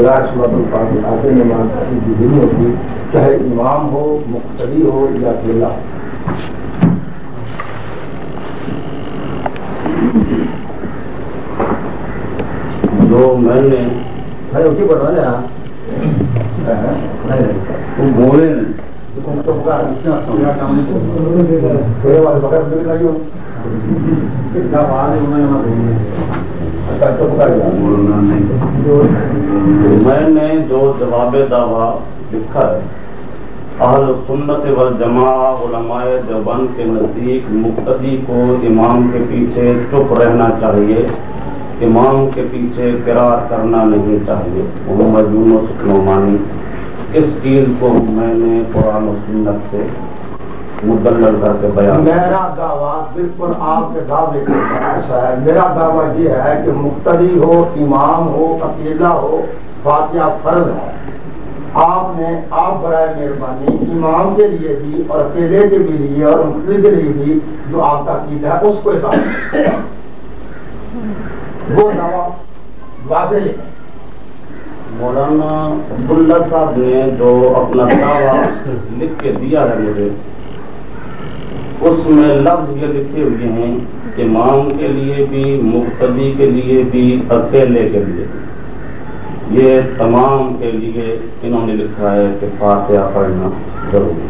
بغیر صورت الفاظ نماز کی نہیں ہوتی چاہے امام ہو مختلف ہو یا اکیلا جو میں نے بھائی اسی پڑھ رہا ہے تم بولے نہیں۔ بولنا نہیں میں نے جو جواب دعویٰ لکھا ہے، اہل سنت والجماع علماء دیوبند کے نزدیک مقتدی کو امام کے پیچھے چپ رہنا چاہیے، امام کے پیچھے قرار کرنا نہیں چاہیے۔ محمد یونس نعمانی، اس چیز کو میں نے قرآن و سنت سے مدلل کر کے بیان میرا دعویٰ بالکل آپ کے دعوے کے ایسا ہے۔ میرا دعویٰ یہ ہے کہ مقتدی ہو امام ہو اکیلا ہو فاتحہ فرض ہے۔ آپ نے آپ برائے مہربانی امام کے لیے بھی اور اکیلے کے بھی لیے اور مقتدی کے لیے بھی جو آپ کا قید ہے اس کو اضافہ وہ دعویٰ واضح لکھیں مولانا عبداللہ صاحب نے جو اپنا دعویٰ لکھ کے دیا ہے مجھے اس میں لفظ یہ لکھے ہوئے ہیں امام کے لیے بھی، مقتدی کے لیے بھی اکیلے کے لیے بھی۔ یہ تمام کے لیے انہوں نے لکھا ہے کہ فاتحہ پڑھنا ضروری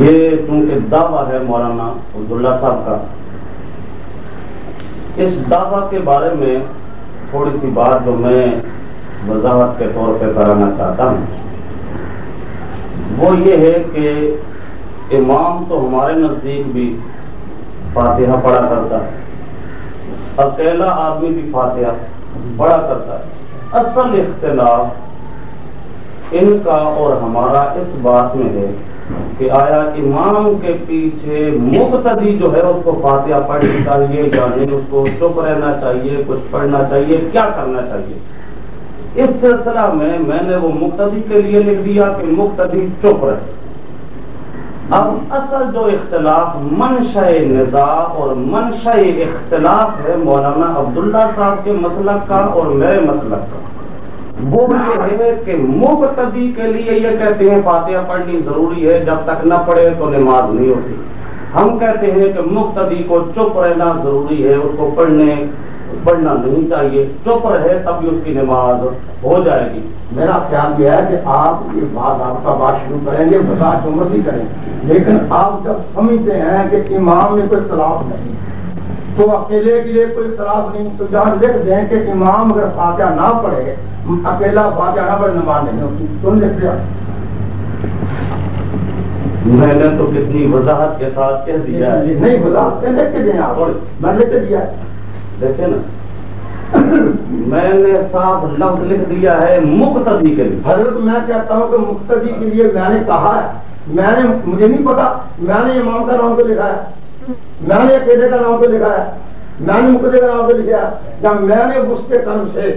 یہ چونکہ دعویٰ ہے مولانا عبداللہ صاحب کا، اس دعویٰ کے بارے میں تھوڑی سی بات جو میں وضاحت کے طور پہ کرانا چاہتا ہوں۔ وہ یہ ہے کہ امام تو ہمارے نزدیک بھی فاتحہ پڑھا کرتا ہے۔ اکیلا آدمی بھی فاتحہ پڑھا کرتا ہے۔ اصل اختلاف ان کا اور ہمارا اس بات میں ہے کہ آیا امام کے پیچھے مقتدی جو ہے اس کو فاتحہ پڑھنی چاہیے یا نہیں، اس کو چپ رہنا چاہیے، کچھ پڑھنا چاہیے، کیا کرنا چاہیے؟ اس سلسلہ میں میں نے وہ مقتدی کے لیے لکھ دیا کہ مقتدی چپ رہے۔ اب اصل جو اختلاف منشا نزاع اور منشا اختلاف ہے مولانا عبداللہ صاحب کے مسلک کا اور میرے مسلک کا۔ وہ یہ ہے کہ مقتدی کے لیے یہ کہتے ہیں فاتحہ پڑھنی ضروری ہے، جب تک نہ پڑھے تو نماز نہیں ہوتی۔ ہم کہتے ہیں کہ مقتدی کو چپ رہنا ضروری ہے، اس کو پڑھنے پڑھنا نہیں چاہیے۔ چپ رہے تب بھی اس کی نماز ہو جائے گی۔ میرا خیال یہ ہے کہ آپ یہ بات آپ کا بات شروع کریں گے برداشت عمر بھی کریں لیکن آپ جب سمجھتے ہیں کہ امام میں کوئی اختلاف نہیں تو اکیلے کے لیے کوئی اختلاف نہیں تو جہاں لکھ دیں کہ امام اگر فاتحہ نہ پڑھے اکیلا فاتحہ نہ پڑھے نماز نہیں ہوتی۔ تم لکھ دیا۔ میں نے تو کتنی وضاحت کے ساتھ کہہ دیا نہیں وضاحت لکھ کے دیں آپ۔ میں لکھ دیا۔ ہے دیکھیں نا، میں نے صاف لفظ لکھ دیا ہے مقتدی کے لیے۔ حضرت، میں کہتا ہوں کہ مقتدی کے لیے میں نے کہا ہے۔ میں نے، مجھے نہیں پتا، میں نے امام کا نام تو لکھا ہے۔ میں نے اکیلے کا نام تو لکھا ہے۔ میں نے مقتدی کا نام لکھا ہے جب میں نے اس کے قلم سے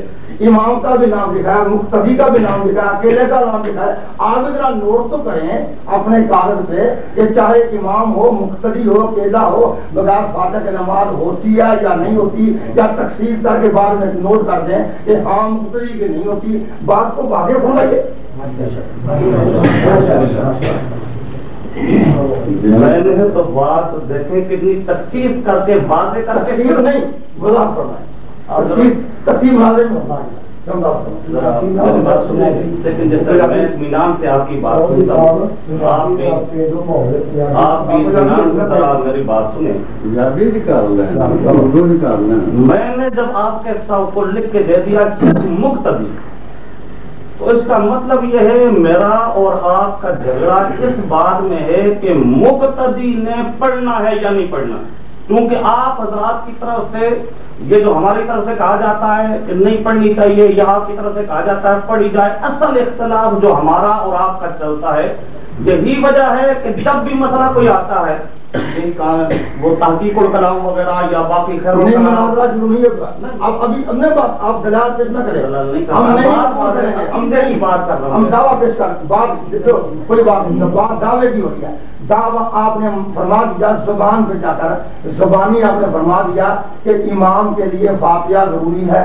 امام کا بھی نام لکھا ہے، مقتدی کا بھی نام لکھا ہے، اکیلے کا نام لکھا ہے آپ ذرا نوٹ تو کریں اپنے کاغذ پہ کہ چاہے امام ہو، مقتدی ہو، اکیلا ہو، بغیر فاتح کی نماز ہوتی ہے یا نہیں ہوتی، یا تقسیم کر کے بعد میں نوٹ کر دیں کہ ہاں مقتدی کی نہیں ہوتی۔ بات کو واقف ہونا یہ میں نے تو بات دیکھیں کتنی تفصیل کر کے واضح کر کے تقسیم نہیں گزار فرمائے اور تقسیم حاضر میں لیکن جس طرح اطمینان سے آپ کی بات سنتا ہوں آپ بھی آپ بھی اطمینان سے ذرا میری بات سنیں۔ میں نے جب آپ کے سب کو لکھ کے دے دیا مقتدی تو اس کا مطلب یہ ہے میرا اور آپ کا جھگڑا اس بات میں ہے کہ مقتدی نے پڑھنا ہے یا نہیں پڑھنا۔ کیونکہ آپ حضرات کی طرف سے یہ جو ہماری طرف سے کہا جاتا ہے کہ نہیں پڑھنی چاہیے یا آپ کی طرف سے کہا جاتا ہے پڑھی جائے، اصل اختلاف جو ہمارا اور آپ کا چلتا ہے، یہی وجہ ہے کہ جب بھی مسئلہ کوئی آتا ہے وہ تحقیق الکلام وغیرہ یا باقی خیر نہیں شروع ہوگا آپ ابھی اب نہیں بات آپ دلال پیش نہ کریں۔ ہم نہیں ہم نہیں بات کر رہے ہم ہیں۔ دعویٰ پیش کر بات کوئی بات نہیں۔ بات دعوے کی ہوتی ہے دعویٰ آپ نے فرما دیا زبان پہ جا کر زبانی آپ نے فرما دیا کہ امام کے لیے فاتحہ ضروری ہے۔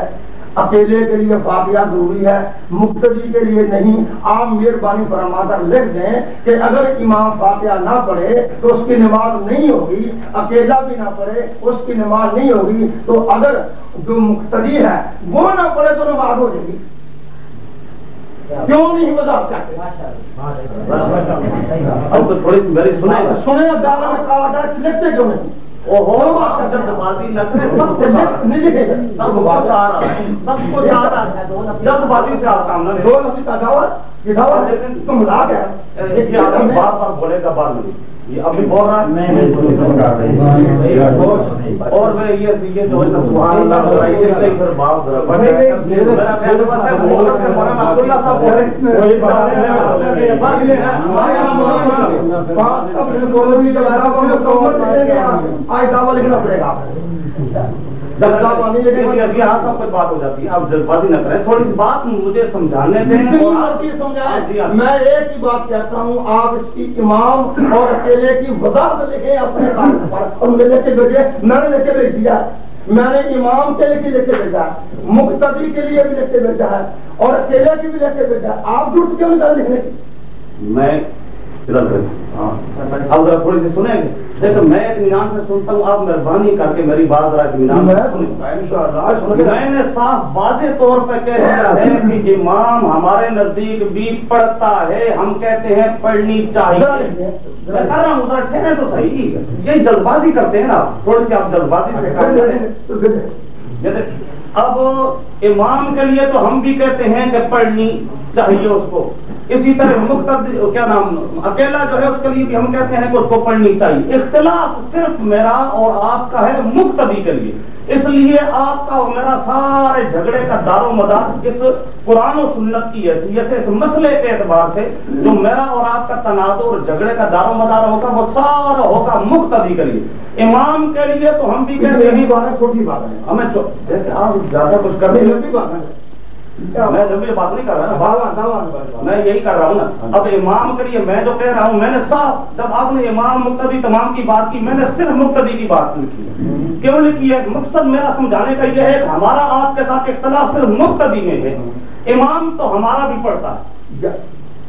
اکیلے کے لیے فاتحہ ضروری ہے مقتدی کے لیے نہیں۔ آپ مہربانی فرما کر لکھ دیں کہ اگر امام فاتحہ نہ پڑھے تو اس کی نماز نہیں ہوگی اکیلا بھی نہ پڑھے اس کی نماز نہیں ہوگی۔ تو اگر جو مقتدی ہے وہ نہ پڑھے تو نماز ہو جائے گی۔ کیوں نہیں وضاحت کرتے؟ اب تو تھوڑی میری سنیں۔ کہ لکھتے کیوں نہیں؟ نہیں رہا ہے بار بار بولے گا میں یہ ابھی اور میں یہ جو ہے آج دعوت لکھنا پڑے گا ابھی یہاں سب کچھ بات ہو جاتی ہے۔ اب جلدبازی نہ کریں تھوڑی سی بات مجھے سمجھانے دیں۔ اور آپ میں ایک ہی بات کہتا ہوں آپ اس کی امام اور اکیلے کی وضاحت لکھیں اپنے لے کے بھیجے میں نے لے کے بھیج دیا۔ میں نے امام کے لیے لے کے بھیجا مقتدی کے لیے بھی لے کے بھیجا ہے اور اکیلے کی بھی لے کے بھیجا ہے۔ آپ جھوٹ کیوں لکھنے کی میں ہاں۔ ذرا تھوڑی سی سنیں گے۔ دیکھو میں اطمینان سے سنتا ہوں آپ مہربانی کر کے میری بات ذرا اطمینان میں؟ نے صاف واضح طور پہ کہہ دیا ہے کہ امام ہمارے نزدیک بھی پڑھتا ہے۔ ہم کہتے ہیں پڑھنی چاہیے۔ میں کہہ رہا ہوں ذرا ٹھہرے تو صحیح۔ یہ جلد بازی کرتے ہیں نا تھوڑی سی آپ جلد بازی سے جیسے اب امام کے لیے تو ہم بھی کہتے ہیں کہ پڑھنی چاہیے اس کو۔ اسی طرح مقتد کیا نام اکیلا جو ہے اس کے لیے بھی ہم کہتے ہیں کہ اس کو پڑھنی چاہیے۔ اختلاف صرف میرا اور آپ کا ہے مقتدی کے لیے۔ اس لیے آپ کا اور میرا سارے جھگڑے کا دار و مدار اس قرآن و سنت کی حیثیت ہے اس مسئلے کے اعتبار سے جو میرا اور آپ کا تنازع اور جھگڑے کا دار و مدار ہوگا وہ سارا ہوگا مقتدی کے لیے۔ امام کے لیے تو ہم بھی کہتے ہیں ہمیں آپ زیادہ کچھ کرتے ہیں میں لمبی بات نہیں کر رہا نا میں یہی کر رہا ہوں نا۔ اب امام کے لیے میں جو کہہ رہا ہوں میں نے صاف جب آپ نے امام مقتدی تمام کی بات کی میں نے صرف مقتدی کی بات لکھی ہے کیوں لکھی ہے؟ مقصد میرا سمجھانے کا یہ ہے کہ ہمارا آپ کے ساتھ اختلاف صرف مقتدی میں ہے۔ امام تو ہمارا بھی پڑتا ہے۔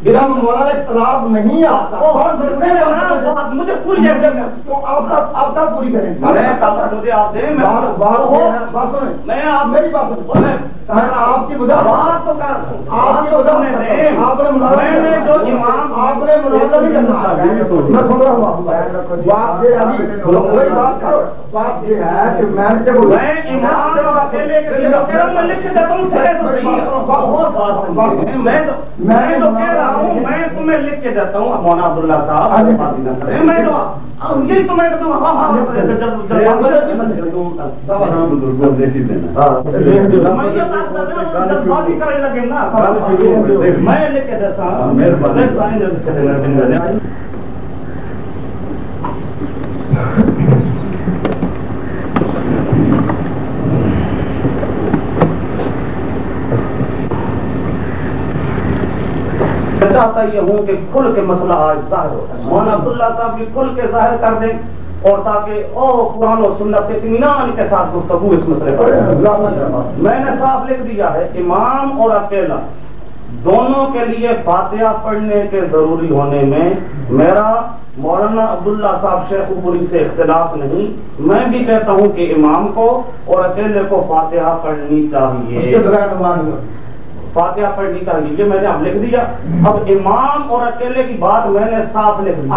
میرا مولانا اختلاف نہیں آتا۔ مجھے پوری آپ پوری کریں میں آپ بات میری آپ کی تو کر آپ کی نے جو امام آپ نے کرنا۔ میں سن رہا ہوں بات یہ بات یہ ہے کہ میں نے میں امام اکیلے میں تو۔ میں کہہ رہا ہوں میں تمہیں لکھ کے دیتا ہوں مولانا عبداللہ صاحب میں جو اب یہی تو میں کہتا ہوں میں لکھ کے دیتا ہوں مہربانی لکھ کے دینا میں چاہتا یہ ہوں کہ کھل کے مسئلہ آج ظاہر ہو مولانا عبداللہ صاحب بھی کھل کے ظاہر کر دیں اور تاکہ او قرآن و سنت اطمینان کے ساتھ گفتگو اس مسئلے پر۔ میں نے صاف لکھ دیا ہے، امام اور اکیلا، دونوں کے لیے فاتحہ پڑھنے کے ضروری ہونے میں میرا مولانا عبداللہ صاحب شیخ پوری سے اختلاف نہیں۔ میں بھی کہتا ہوں کہ امام کو اور اکیلے کو فاتحہ پڑھنی اس کے چاہیے بغیر نماز نہیں ہوتی فاتحہ پڑھنی چاہیے یہ میں نے اب لکھ دیا۔ اب امام اور اکیلے کی بات میں نے صاف لکھ دی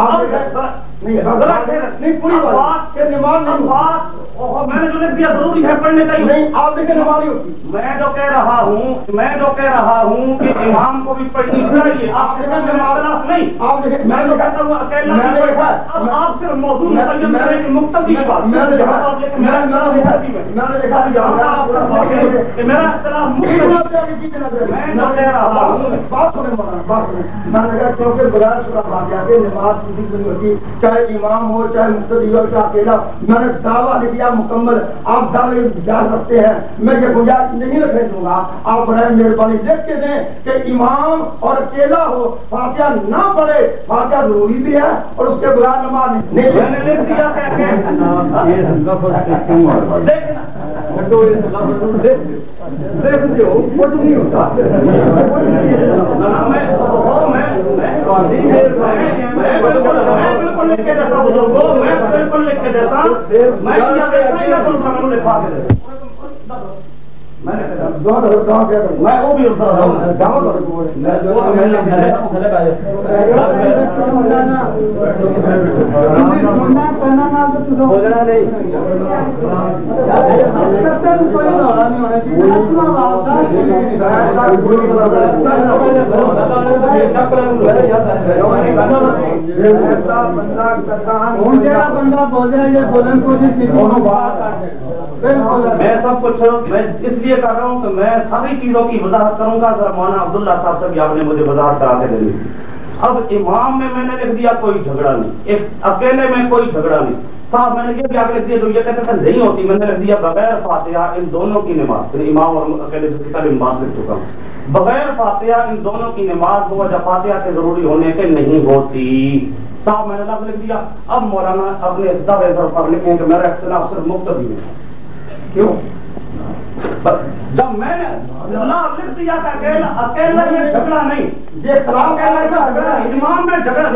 اوہو، میں نے جو لکھ دیا ضروری ہے پڑھنے کا ہی۔ نہیں آپ ہوتی۔ میں جو کہہ رہا ہوں میں جو کہہ رہا ہوں کہ امام کو بھی پڑھنی چاہیے۔ آپ اختلاف نہیں۔ آپ میں جو کہتا ہوں اکیلا میں نے اب آپ صرف موضوع میں- متعین میں- کریں کہ مقتدی کی بات۔ میں نے دیکھا آپ لکھیں، میں میرا میں نے دیکھا مقتدی میں میں نے دیکھا کہ آپ آپ کا بات ہے کہ میرا اختلاف مقتدی میں جو کہہ رہا ہوں بات سنیں مولانا بات سنیں۔ میں نے کہا کیونکہ بغیر سورہ فاتحہ کے نماز کی ہوتی چاہے امام ہو چاہے مقتدی ہو چاہے اکیلا میں نے دعویٰ لکھ دیا مکمل آپ دعوے جا سکتے ہیں۔ میں یہ گنجائش نہیں رکھنے دوں گا۔ آپ برائے مہربانی دیکھ کے دیں کہ امام اور اکیلا ہو فاتحہ نہ پڑھے۔ فاتحہ ضروری بھی ہے اور اس کے بغیر نماز نہیں میں بالکل لکھ کے دیتا میں بالکل لکھ کے دیتا ہوں میں رہا میں سب کچھ میں اس لیے لیے کر رہا ہوں کہ میں ساری چیزوں کی وضاحت کروں گا سر مولانا عبداللہ صاحب سے بھی آپ نے مجھے وضاحت کرا کے دینی اب امام میں میں نے لکھ دیا، کوئی جھگڑا نہیں۔ ایک اکیلے میں کوئی جھگڑا نہیں۔ صاحب، میں نے یہ بھی آگے لکھ دیا، جو یہ کہتے تھے نہیں ہوتی، میں نے لکھ دیا بغیر فاتحہ ان دونوں کی نماز۔ یعنی امام اور اکیلے سے کتاب نماز لکھ چکا ہوں۔ بغیر فاتحہ ان دونوں کی نماز ہوا جب فاتحہ کے ضروری ہونے کے نہیں ہوتی۔ صاحب، میں نے لفظ لکھ دیا۔ اب مولانا اپنے دعوے پر لکھیں کہ میرا اختلاف صرف مقتدی ہے۔ کیوں؟ جب میں نے اکیلا یہ جھگڑا نہیں۔ امام میں جھگڑا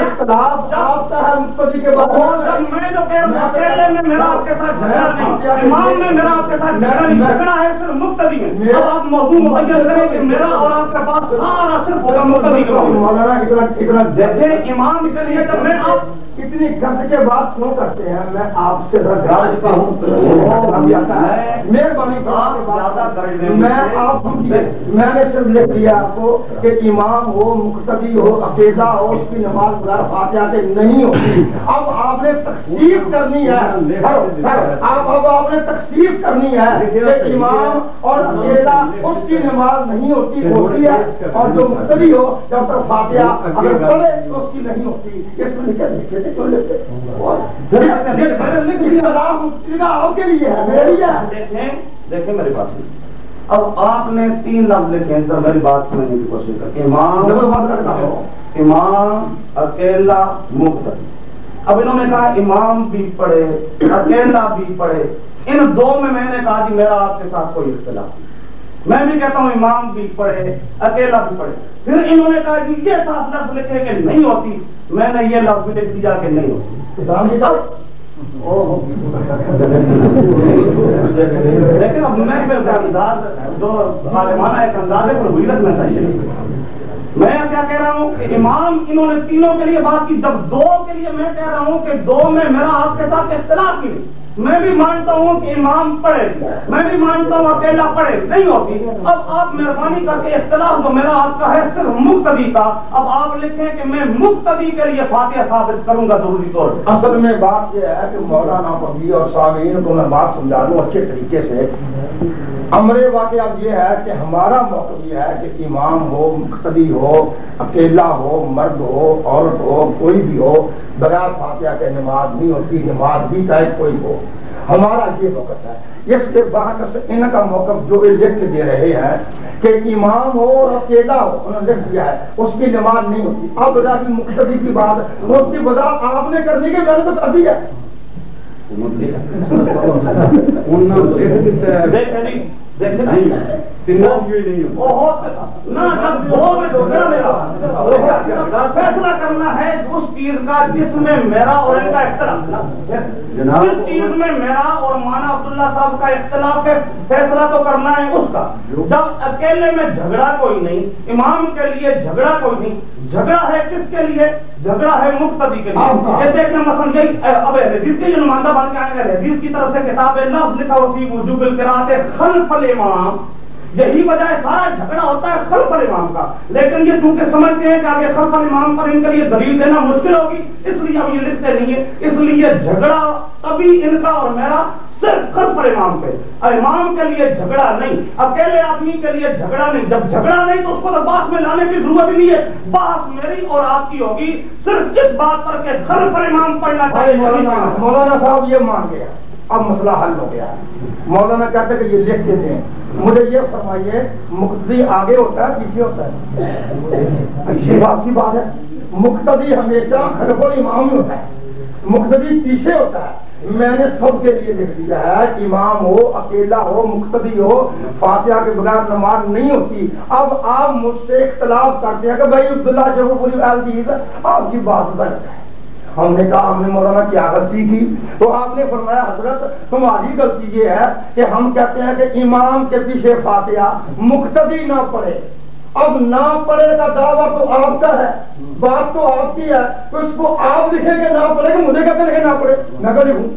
میں جو اکیلے میں میرا آپ کے ساتھ جھگڑا نہیں۔ امام میں میرا آپ کے ساتھ جھگڑا نہیں۔ جھگڑا ہے صرف مقتدی میں۔ اب آپ موضوع مبین کریں کہ میرا اور آپ کے پاس سارا صرف ہوگا مقتدی اتنا جیسے امام کے لیے جب میں آپ اتنی گند کے بات کیوں کرتے ہیں؟ میں آپ سے مہربانی میں آپ میں نے صرف لکھ دیا آپ کو کہ امام ہو مقتدی ہو اکیلا ہو اس کی نماز بغیر فاتحہ سے نہیں ہوتی۔ اب آپ نے تقسیم کرنی ہے۔ اب اب آپ نے تقسیم کرنی ہے کہ امام اور اکیلا اس کی نماز نہیں ہوتی ہوتی ہے۔ اور جو مقتدی ہو جب تک فاتحہ اگر پڑھے تو اس کی نہیں ہوتی۔ اس میں لکھے لکھے تھے کیوں لکھے کے لیے ہے میری ہے دیکھیں دیکھیں میری بات سنیں۔ اب آپ نے تین لفظ لکھے سر میری بات سننے کی کوشش کر امام امام اکیلا مقتدی۔ اب انہوں نے کہا امام بھی پڑھے اکیلا بھی پڑھے۔ ان دو میں میں نے کہا جی میرا آپ کے ساتھ کوئی اختلاف نہیں۔ میں بھی کہتا ہوں امام بھی پڑھے اکیلا بھی پڑھے۔ پھر انہوں نے کہا جی یہ ساتھ لفظ لکھے کہ نہیں ہوتی میں نے یہ لفظ لکھ دیا کہ نہیں ہوتی۔ لیکن اب میں انداز جو عالمانہ ایک انداز ہے وہ رکھنا چاہیے میں کیا کہہ رہا ہوں کہ امام انہوں نے تینوں کے لیے بات کی جب دو کے لیے میں کہہ رہا ہوں کہ دو میں میرا آپ کے ساتھ اختلاف کی۔ نہیں میں بھی مانتا ہوں کہ امام پڑھے، میں بھی مانتا ہوں اکیلا پڑھے، نہیں ہوتی۔ اب آپ مہربانی کر کے اختلاف جو میرا آپ کا ہے، صرف مقتدی کا۔ اب آپ لکھیں کہ میں مقتدی کے لیے فاتحہ ثابت کروں گا ضروری طور اصل میں بات یہ ہے کہ مولانا پبی اور سامعین کو میں بات سمجھا دوں اچھے طریقے سے۔ امر واقعہ اب یہ ہے کہ ہمارا موقع یہ ہے کہ امام ہو، مقتدی ہو، اکیلا ہو، مرد ہو، عورت ہو، کوئی بھی ہو بغیر فاتحہ کے نماز نہیں ہوتی نماز بھی چاہے کوئی ہو۔ ہمارا یہ موقع ہے۔ اس کے بعد ان کا موقع جو لکھ دے رہے ہیں کہ امام ہو اور اکیلا ہو انہوں نے لکھ دیا ہے۔ اس کی نماز نہیں ہوتی۔ اب بتا کی مقتدی کی بات اس کی وضاحت آپ نے کرنی کہ میں نے تو کر دی ہے۔ فیصلہ کرنا ہے اس چیز کا جس میں میرا اور ان کا اختلاف جس چیز میں میرا اور مانا عبداللہ صاحب کا اختلاف ہے فیصلہ تو کرنا ہے اس کا۔ جب اکیلے میں جھگڑا کوئی نہیں امام کے لیے جھگڑا کوئی نہیں۔ جھگڑا ہے کس کے لیے؟ جھگڑا ہے مقتدی کے لیے۔ یہ دیکھنا مثلا یہی اب حدیث کے جو نمائندہ بن کے آئے ہیں حدیث کی طرف سے کتاب ہے لفظ لکھا ہوتی وجوب القرات خلف الامام۔ یہی وجہ ہے، سارا جھگڑا ہوتا ہے خلف الامام کا۔ لیکن یہ چونکہ سمجھتے ہیں کہ آگے خلف الامام پر ان کے لیے دلیل دینا مشکل ہوگی، اس لیے ہم یہ لکھتے نہیں ہے اس لیے جھگڑا تبھی ان کا اور میرا صرف خلف الامام پہ۔ امام کے لیے جھگڑا نہیں، اکیلے آدمی کے لیے جھگڑا نہیں۔ جب جھگڑا نہیں تو اس کو تو بات میں لانے کی ضرورت ہی نہیں ہے۔ بات میری اور آپ کی ہوگی، صرف اس بات پر کہ خلف الامام پڑھنا چاہیے۔ مولانا صاحب یہ مان گیا۔ اب مسئلہ حل ہو گیا۔ مولانا کہتے کہ یہ لکھ دیتے ہیں مجھے یہ فرمائیے، مقتدی آگے ہوتا ہے، پیچھے ہوتا ہے؟ یہ بات کی بات ہے۔ مقتدی ہمیشہ خلف الامام ہی ہوتا ہے۔ مقتدی پیچھے ہوتا ہے۔ میں نے سب کے لیے لکھ دیا ہے، امام ہو، اکیلا ہو، مقتدی ہو، فاتحہ کے بغیر نماز نہیں ہوتی۔ اب آپ مجھ سے اختلاف کرتے ہیں کہ بھائی عبداللہ جب پوری عزیز جی، آپ کی بات غلط ہے ہم نے کہا ہم نے مولانا کیا غلطی کی؟ تو آپ نے فرمایا، حضرت تمہاری غلطی یہ ہے کہ ہم کہتے ہیں کہ امام کے پیچھے فاتحہ مقتدی نہ پڑے۔ اب نہ پڑے کا دعویٰ تو آپ کا ہے۔ بات تو آپ کی ہے۔ تو اس کو آپ لکھیں گے نہ پڑے گا مجھے کہتے لکھے نہ پڑے۔ میں کہ لکھوں نہیں سر گھر کا سمجھو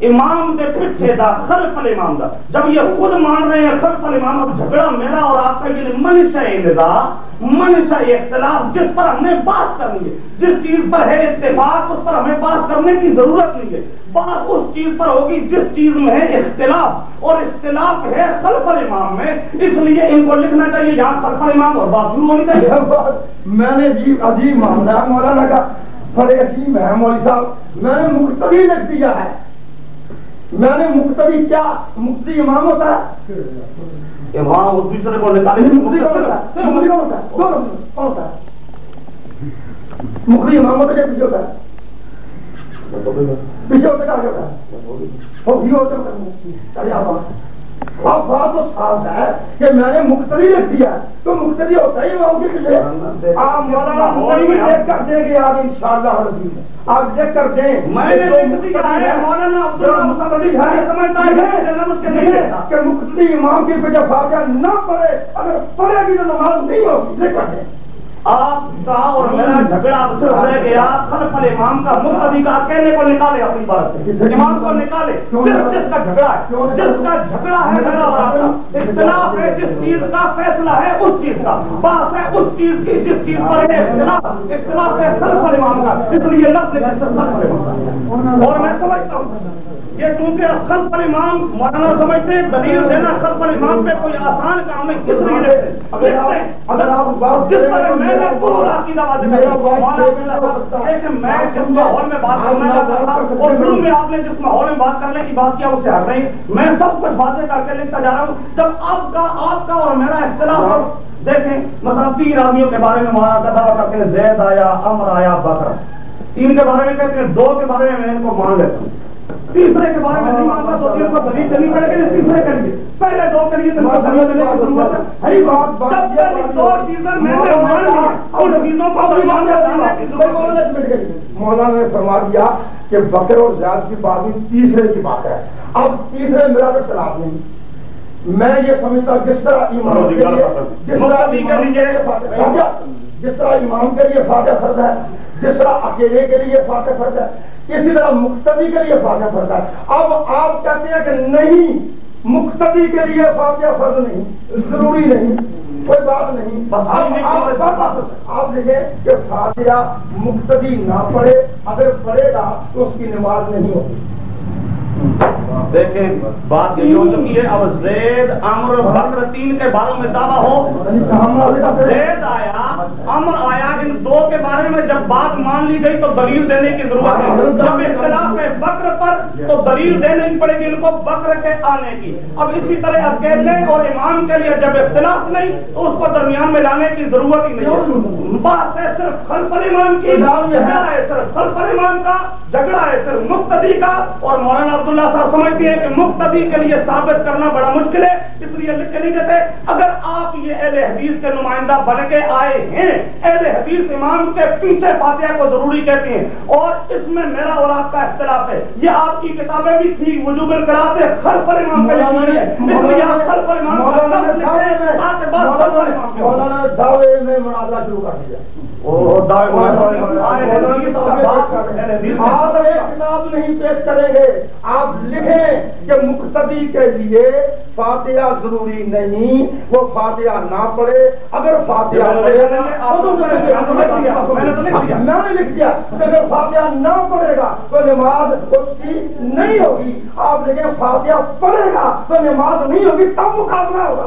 امام دے پیچھے دا خلف الامام دا۔ جب یہ خود مان رہے ہیں، خلف الامام اب جھگڑا میرا اور آپ کا یہ منشا ندا منشا اختلاف، جس پر ہم نے بات کرنی ہے۔ جس چیز پر ہے اتفاق، اس پر ہمیں بات کرنے کی ضرورت نہیں ہے۔ بات اس چیز پر ہوگی جس چیز میں ہے اختلاف۔ اور اختلاف ہے خلف الامام میں، اس لیے ان کو لکھنا چاہیے جہاں خلف الامام اور بات شروع ہونی چاہیے۔ میں نے جی عجیب معاملہ مولانا کا بڑے عجیب ہے مولوی صاحب، میں نے مقتدی لکھ دیا ہے۔ میں نے مقتدی کیا مقتدی امام ہوتا ہے۔ امام اس دوسرے کو نکالے مقتدی کون ہوتا ہے؟ مقتدی کون ہوتا ہے؟ کون ہوتا ہے؟ مقتدی امام ہوتا ہے پیچھے ہوتا ہے؟ پیچھے ہوتا ہے کیا ہوتا ہے؟ وہ بھی ہوتا ہے۔ اب بات تو ہے کہ میں نے مقتدی لکھ دیا تو مقتدی ہوتا ہی کے پیچھے آپ مولانا مقتدی دیکھ کر دیں گے آپ انشاءاللہ رضی آپ دیکھ کر دیں۔ میں نے مولانا کہ مقتدی امام کی فاتحہ نہ پڑے۔ اگر پڑے گی تو نماز نہیں ہوگی کر دیں آپ کا اور میرا جھگڑا رہ گیا خلف الامام کا مقتدی کا کہنے کو نکالے اپنی بات سے۔ امام کو نکالے۔ جس جس کا جھگڑا ہے جس کا جھگڑا ہے میرا اور آپ کا۔ اختلاف ہے جس چیز کا فیصلہ ہے اس چیز کا۔ بات ہے اس چیز کی جس چیز پر ہے اختلاف۔ اختلاف ہے خلف الامام کا اس لیے لفظ ہے خلف الامام اور میں سمجھتا ہوں یہ چونکہ خلف الامام مولانا سمجھتے ہیں دلیل دینا خلف الامام پہ کوئی آسان کام ہے کس لیے ہیں اگر آپ جس طرح؟ میں نے پورا عقیدہ واضح کیا مولانا کہ میں جس ماحول میں بات کرنا چاہتا تھا اور شروع میں آپ نے جس ماحول میں بات کرنے کی بات کیا اسے ہٹ رہی؟ میں سب کچھ باتیں کر کے لکھتا جا رہا ہوں۔ جب آپ کا آپ کا اور میرا اختلاف دیکھیں مثلا تین آدمیوں کے بارے میں مولانا کا دعویٰ کرتے ہیں زید آیا امر آیا بکر۔ تین کے بارے میں کہتے ہیں دو کے بارے میں میں ان کو مان لیتا ہوں۔ تیسرے کے بارے میں نہیں مانتا تو کو دلیل دینی پڑے گی تیسرے پہلے دو کو دلیل دینے کی ضرورت ہے ہری بات جب تک دو چیزیں میں نے مان لی ان چیزوں کو بھی مان لیتا کی ضرورت ہے مولانا نے فرما دیا کہ بکر اور زیاد کی بات بھی تیسرے کی بات ہے۔ اب تیسرے میرا تو خلاف نہیں۔ میں یہ سمجھتا ہوں جس طرح لیے جس طرح جس طرح امام کے لیے فاتح فرض ہے۔ جس طرح اکیلے کے لیے فاتح فرض ہے۔ اسی طرح مقتدی کے لیے فاتح فرض ہے۔ اب آپ کہتے ہیں کہ نہیں مقتدی کے لیے فاتح فرض نہیں ضروری نہیں کوئی بات نہیں۔ آپ لکھیں کہ فاتحہ مقتدی نہ پڑھے اگر پڑھے گا تو اس کی نماز نہیں ہوگی دیکھیں، بات یہ ہو چکی ہے، اب زید امر بکر تین کے بارے میں دعویٰ ہو۔ زید آیا امر آیا ان دو کے بارے میں جب بات مان لی گئی تو دلیل دینے کی ضرورت ہے۔ جب اختلاف ہے بکر پر تو دلیل دینے پڑے گی ان کو بکر کے آنے کی۔ اب اسی طرح اکیلے اور امام کے لیے جب اختلاف نہیں، تو اس کو درمیان میں لانے کی ضرورت ہی نہیں بات ہے صرف خلف امام کی۔ جھگڑا ہے صرف خلف امام کا، جھگڑا ہے صرف مقتدی کا اور مولانا عبداللہ صاحب سمجھتے ہیں کہ مقتدی کے لیے ثابت کرنا بڑا مشکل ہے اس لیے لکھ کے نہیں دیتے اگر آپ یہ اہل حدیث کے نمائندہ بن کے آئے ہیں اہل حدیث امام کے پیچھے فاتحہ کو ضروری کہتے ہیں اور اس میں میرا اور آپ کا اختلاف ہے۔ یہ آپ کی کتابیں بھی تھی وجوب القرات ہے خلف پر امام کا یقین ہے۔ اس لیے آپ خلف پر امام کا لفظ لکھیں آپ کے بعد خلف پر امام کے مولانا دعوے میں مناظرہ شروع کر دیا۔ آپ ایک کتاب نہیں پیش کریں گے آپ لکھیں کہ مقتدی کے لیے فاتحہ ضروری نہیں وہ فاتحہ نہ پڑھے۔ اگر فاتحہ میں نے لکھ دیا اگر فاتحہ نہ پڑھے گا تو نماز اس کی نہیں ہوگی۔ آپ دیکھیں فاتحہ پڑھے گا تو نماز نہیں ہوگی تب مقابلہ ہوگا۔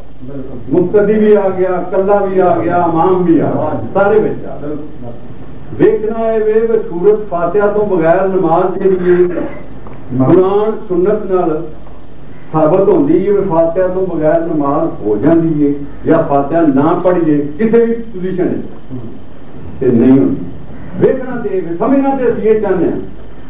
مقتدی بھی آ گیا کلہ بھی آ گیا امام بھی آ گیا سارے بچ دیکھنا ہے وے سورت فاتحہ تو بغیر نماز کے لیے قرآن سنت نال ثابت ہوتی فاتحہ تو بغیر نماز ہو جاتی ہے یا فاتحہ نہ پڑھیے کسی بھی پوزیشن نہیں ہوتی دیکھنا تو سمجھنا تو یہ چاہتے ہیں۔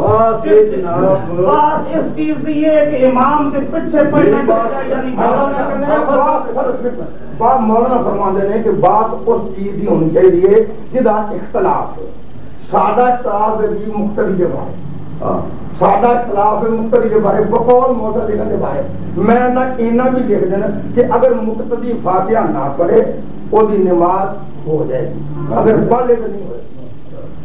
بات اس چیز کی کہ امام کے پیچھے پڑھنا مولانا فرما کہ بات اس چیز کی ہونی چاہیے جہاں اختلاف ہے، سادہ اختلاف مختلف ہے۔ سادہ اختلاف ہے مختلف بقول کے بارے میں نہ اینا بھی لکھ دینا کہ اگر مقتدی فاتحہ نہ پڑھے وہ نماز ہو جائے گی، اگر پڑھ لے تو نہیں ہو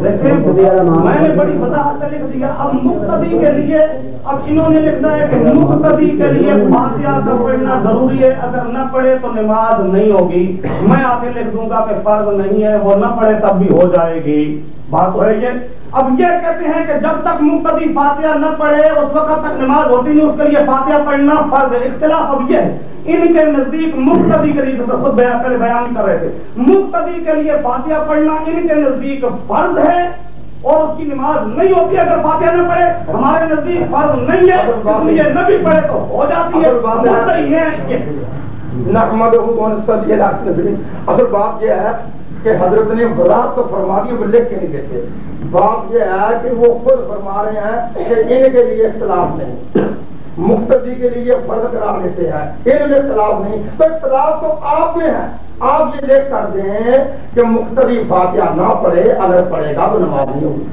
میں نے بڑی وضاحت سے لکھ دیا اب مقتدی کے لیے اب انہوں نے لکھنا ہے کہ مقتدی کے لیے فاتحہ پڑھنا ضروری ہے۔ اگر نہ پڑھے تو نماز نہیں ہوگی۔ میں آگے لکھ دوں گا کہ فرض نہیں ہے وہ نہ پڑھے تب بھی ہو جائے گی۔ بات تو ہے یہ۔ اب یہ کہتے ہیں کہ جب تک مقتدی فاتحہ نہ پڑھے اس وقت تک نماز ہوتی نہیں اس کے لیے فاتحہ پڑھنا فرض ہے۔ اختلاف اب یہ ہے۔ ان کے نزدیک مقتدی کے لیے خود بیان کر بیان کر رہے تھے۔ مقتدی کے لیے فاتحہ پڑھنا ان کے نزدیک فرض ہے اور اس کی نماز نہیں ہوتی اگر فاتحہ نہ پڑھے۔ ہمارے نزدیک فرض نہیں ہے۔ اس لیے نہ بھی پڑھے تو ہو جاتی ہے۔ مقتدی ہے نحمدہ و نصلی علی اصل بات یہ ہے کہ حضرت نے بلا تو فرما دی وہ لکھ کے نہیں دیتے۔ بات یہ ہے کہ وہ خود فرما رہے ہیں کہ ان کے لیے اختلاف نہیں۔ مقتدی کے لیے فرض کرا لیتے ہیں۔ ان میں اختلاف نہیں۔ تو اختلاف تو آپ میں ہے۔ آپ یہ دیکھ کر دیں کہ مختلف فاتحہ نہ پڑھے، اگر پڑھے گا تو نماز نہیں ہوگی۔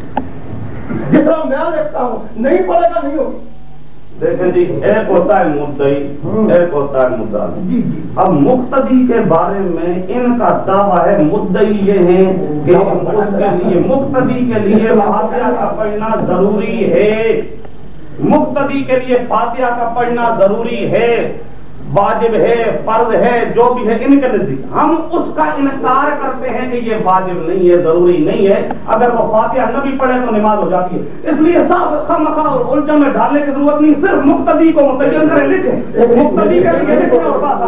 جس طرح میں لکھتا ہوں، نہیں پڑھے گا، نہیں ہوگی۔ دیکھیں جی ایک ہوتا ہے مدعی ایک ہوتا ہے مدعی اب مقتدی کے بارے میں ان کا دعویٰ ہے مدعی یہ ہے کہ کے لیے مقتدی کے لیے فاتحہ کا پڑھنا ضروری ہے۔ مقتدی کے لیے فاتحہ کا پڑھنا ضروری ہے۔ واجب ہے، فرض ہے، جو بھی ہے، ان کے نزدیک۔ ہم اس کا انکار کرتے ہیں کہ یہ واجب نہیں ہے، ضروری نہیں ہے۔ اگر وہ فاتحہ نہ بھی پڑھے تو نماز ہو جاتی ہے۔ اس لیے صاحب خمخا اور الجھن میں ڈالنے کی ضرورت نہیں، صرف مقتدی کو متعین کریں، لکھیں۔ مقتدی کے لیے لکھیں اور بات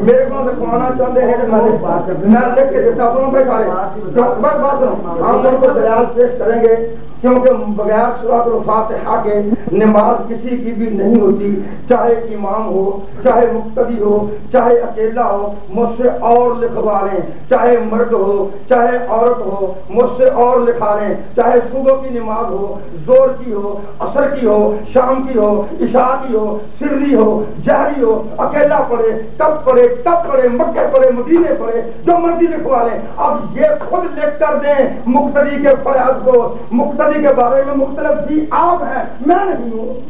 میرے پاس دکھوانا چاہتے ہیں کہ میں لکھ کے دیتا ہوں بات سنو، ہم ان کو دلال پیش کریں گے۔ کیونکہ بغیر سورت الفاتحہ کے نماز کسی کی بھی نہیں ہوتی، چاہے امام ہو، چاہے مقتدی ہو، چاہے اکیلا ہو، مجھ سے اور لکھوا لیں، چاہے مرد ہو، چاہے عورت ہو، مجھ سے اور لکھا لیں، چاہے صبح کی نماز ہو زور کی ہو اثر کی ہو، شام کی ہو، عشاء کی ہو سرری ہو، جہری ہو، اکیلا پڑھے، تب پڑھے تب پڑھے مکے پڑھے مدینے پڑھے، جو مرضی لکھوا لیں۔ اب یہ خود لکھ کر دیں مقتدی کے فیاض کو، مقتدی علی کے بارے میں مختلف تھی آپ ہیں، میں نہیں ہوں۔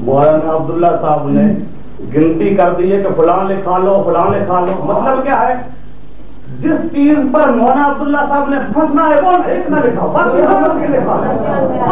مولانا عبداللہ صاحب نے گنتی کر دی ہے کہ فلاں لکھا لو، فلاں لکھا لو۔ مطلب کیا ہے؟ جس چیز پر مولانا عبداللہ صاحب نے پھنسنا ہے وہ ایک نہ لکھا، باقی ہم لوگ لکھا۔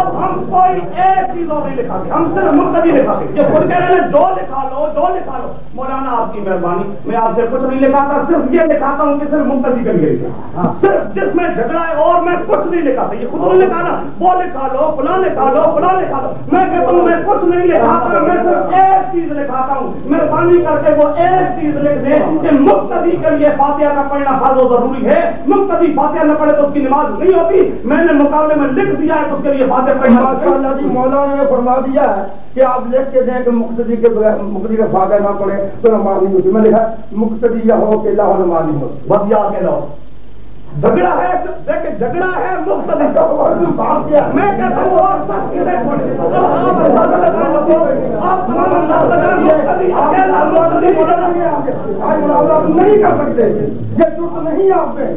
اب ہم کوئی ایک چیز اور نہیں لکھا ہم صرف مقتدی لکھا یہ خود کہہ رہے ہیں، جو لکھا لو، جو لکھا لو۔ مولانا آپ کی مہربانی، میں آپ سے کچھ نہیں لکھاتا، صرف یہ لکھاتا ہوں کہ صرف مقتدی کے لیے لکھا صرف جس میں جھگڑا ہے اور میں کچھ نہیں لکھاتا۔ یہ خود نہیں لکھا نا وہ لکھا لو، فلاں لکھا لو، فلاں لکھا لو۔ میں کہتا ہوں، میں کچھ نہیں لکھاتا، میں صرف ایک چیز لکھاتا ہوں۔ مہربانی کر کے وہ ایک چیز لکھ دیں کہ مقتدی کے لیے فاتحہ کا پڑھنا فرض و ضروری ہے۔ مقتدی فاتحہ نہ پڑھے تو اس کی نماز نہیں ہوتی۔ میں نے مقابلے میں لکھ دیا ہے تو اس کے لیے فاتحہ پڑھنا ماشاءاللہ جی مولانا نے فرما دیا ہے کہ آپ لکھ کے دیں کہ مقتدی کے بغیر مقتدی کا فاتحہ نہ پڑھے تو نماز نہیں ہوتی۔ میں لکھا مقتدی یا ہو کہ لاہو نماز نہیں ہوتی۔ بس یاد کے لو جھگڑا ہے دیکھیں جھگڑا ہے مختلف میں کہتا ہوں اور سب چیزیں تمام لگا نہیں نہیں کر سکتے یہ ضرورت نہیں آپ میں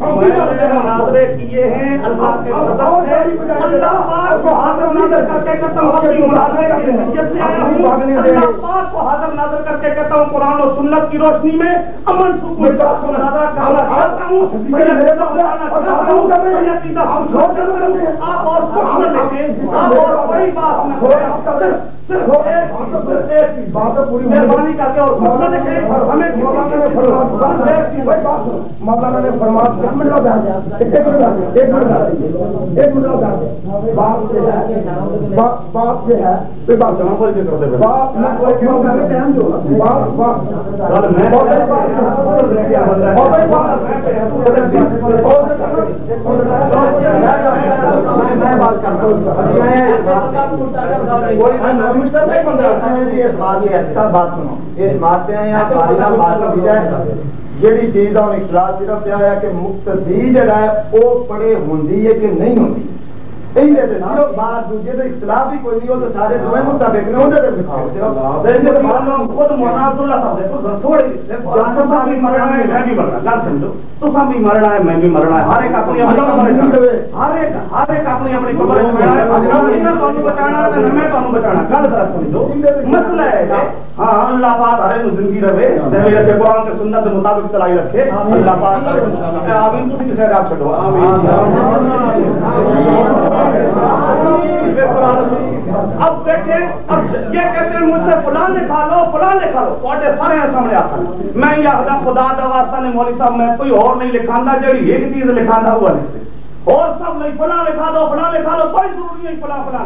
مناظرے کیے ہیں اللہ کے اللہ پاک کو حاضر ناظر کر کے کہتا ہوں اپنی مناظرے حیثیت سے آیا ہوں اللہ پاک کو حاضر ناظر کر کے کہتا ہوں قرآن و سنت کی روشنی میں امن سکون مناظرہ کرنا چاہتا ہوں میں یہ چاہتا ہوں کہ یہ ہم چھوڑ کر آپ اور آپ اور کوئی بات نہ مہربانی کر کے مولانا نے فرما بس ایک منٹ لگا ایک منٹ ایک منٹ ایک منٹ لگا بات یہ ہے با- بات یہ ہے سنو بات میں کوئی کیوں کر ہیں جو بات بات بہت بڑی بات ہے۔ بہت اچھا جہی چیز ہوں اخلاق صرف ہے کہ مقتدی جڑا ہے وہ پڑے ہوں کہ نہیں ہوتی مرنا ہے میں بھی مرنا ہے ہر ایک اپنی ہر ایک اپنی اپنی مسئلہ ہے اللہ پاک ہر زندگی رہے قرآن کے سنت مطابق چلائی رکھے اللہ پاک چھوڑا اب دیکھیں اب یہ کہتے ہیں مجھ سے فلاں لکھا لو فلاں لکھا لو تھوڑے سارے ہیں سامنے آتا میں یہ آخدا خدا دا واسطہ نے مولوی صاحب میں کوئی اور نہیں لکھاندا جڑی ایک چیز لکھاندا ہوا لکھتے اور سب نہیں فلاں لکھا دو فلاں لکھا دو کوئی ضروری نہیں فلاں فلاں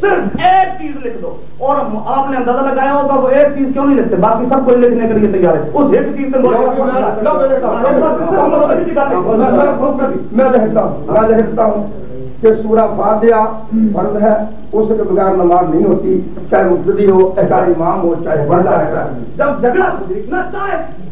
صرف ایک چیز لکھ دو اور آپ نے اندازہ لگایا ہوگا وہ ایک چیز کیوں نہیں لکھتے باقی سب کوئی لکھنے کے لیے تیار ہے اس ایک چیز سے میں لکھتا ہوں میں لکھتا ہوں کہ سورہ فاتحہ فرض ہے، اس کے بغیر نماز نہیں ہوتی، چاہے مقتدی ہو، چاہے امام ہو، چاہے بندہ ہے۔ جب جھگڑا نہ چاہے۔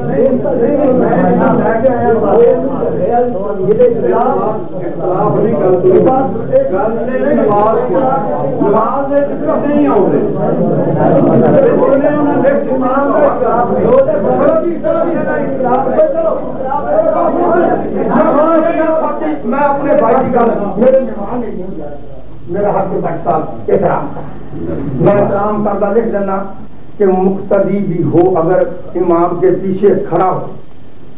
میں اپنے بھائی کی گل میرے مہمان نہیں میرا حق بچتا احترام کا میں احترام کرتا، لکھ دینا۔ کہ مقتدی بھی ہو اگر امام کے پیچھے کھڑا ہو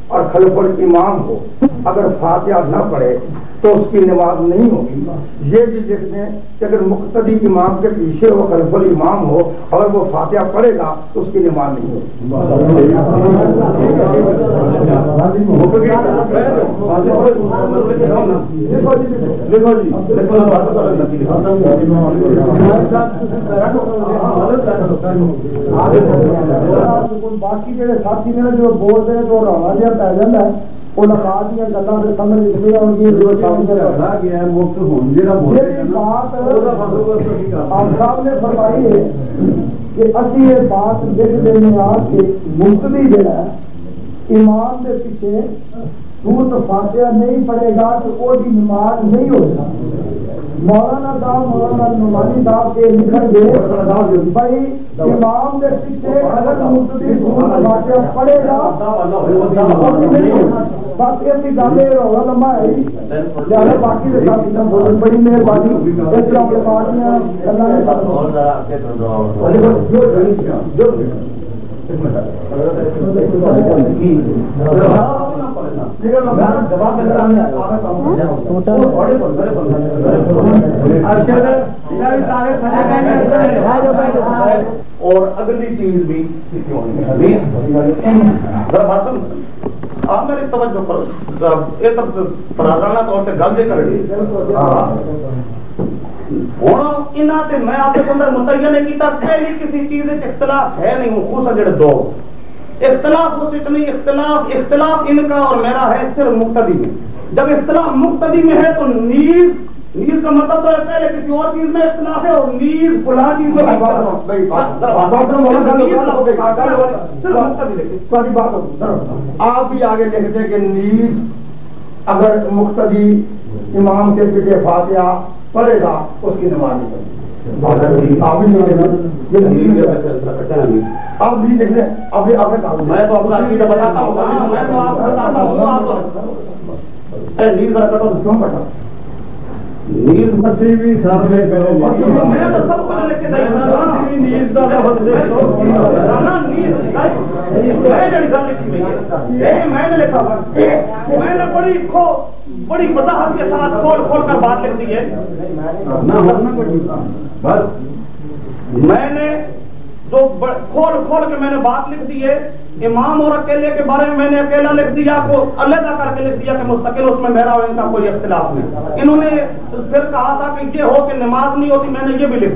اور خلف امام ہو، اگر فاتحہ نہ پڑھے تو اس کی نماز نہیں ہوگی۔ یہ بھی لکھ دیں کہ اگر مقتدی امام کے پیچھے ہو خلف امام ہو اور وہ فاتحہ پڑھے گا، تو اس کی نماز نہیں ہوگی۔ باقی جڑے ساتھی نے جو بولتے ہیں تو رونا جہاں پی جاتا ہے لگا دیا گلا سے سمجھ نکلی آؤ گی جو سامنے گیا ہے مفت ہون جڑا بولے آپ صاحب نے فرمائی ہے کہ اسی یہ بات لکھ دینے آ کہ مقتدی جڑا ہے امام کے پیچھے سورت فاتحہ نہیں پڑھے گا تو وہ نماز نہیں ہوگا مولانا صاحب مولانا نعمانی صاحب کے لکھن گے بھائی امام کے پیچھے اگر مقتدی سورت فاتحہ پڑھے گا۔ باقی اپنی گل یہ ہوگا لمبا ہے۔ چلے باقی کے ساتھ اتنا بولن بڑی مہربانی۔ اس کے پارٹیاں اللہ نے اور اور اگلی چیز بھی ذرا آپ میری توجہ پر یہ تک پرازانہ طور سے گل دے کر ہوں انہاں تے میں آپ کے اندر متعین نہیں کیتا پہلی کسی چیز اختلاف ہے نہیں، خصوصا جڑے دو۔ اختلاف اس وچ نہیں اختلاف اختلاف ان کا اور میرا ہے صرف مقتدی میں جب اختلاف مقتدی میں ہے تو نیز نیز کا مطلب تو ہے پہلے کسی اور چیز میں اختلاف ہے اور نیز فلاں چیز میں ہے۔ ہے، ہو آپ بھی آگے لکھتے کہ نیز اگر مقتدی امام کے پیچھے فاتحہ پڑھے گا اس کی نماز نہیں پڑھے آپ بھی بھی لیں آپ بھی آپ میں تو اپنا عقیدہ بتاتا ہوں میں تو آپ بتاتا ہوں آپ کٹو کیوں بھی سامنے کرو میں تو سب کے میں نے لکھا میں نے بڑی وضاحت کے ساتھ کھول کھول کر بات لکھ دی ہے بس۔ میں نے جو کھول کھول کے میں نے بات لکھ دی ہے امام اور اکیلے کے بارے میں میں نے اکیلا لکھ دیا کو علیحدہ کر کے لکھ دیا کہ مستقل اس میں میرا اور ان کا کوئی اختلاف نہیں۔ انہوں نے پھر کہا تھا کہ یہ ہو کہ نماز نہیں ہوتی میں نے یہ بھی لکھ